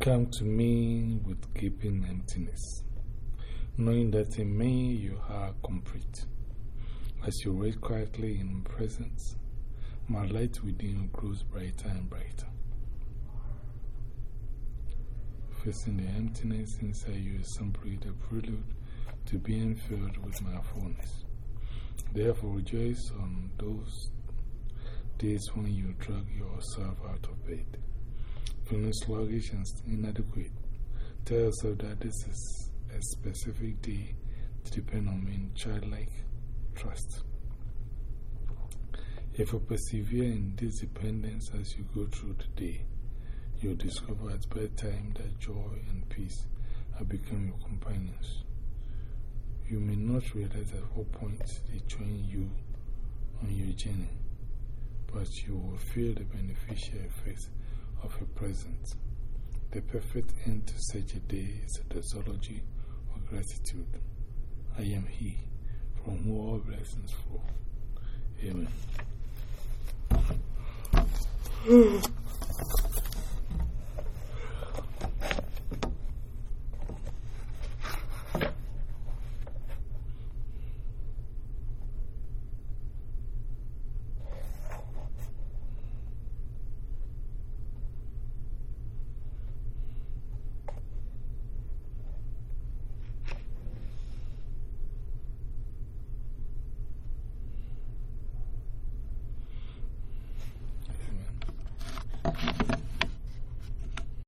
Come to me with gaping emptiness, knowing that in me you are complete. As you wait quietly in presence, my light within grows brighter and brighter. Facing the emptiness inside you is simply the prelude to being filled with my fullness. Therefore, rejoice on those days when you drag yourself out of bed, feeling sluggish and inadequate. Tell yourself that this is a specific day to depend on in childlike trust. If you persevere in this dependence as you go through the day, you'll discover at bedtime that joy and peace have become your companions. You may not realize at what point they join you on your journey, but you will feel the beneficial effects of your presence. The perfect end to such a day is a doxology of gratitude. I am He, from whom all blessings flow. Amen.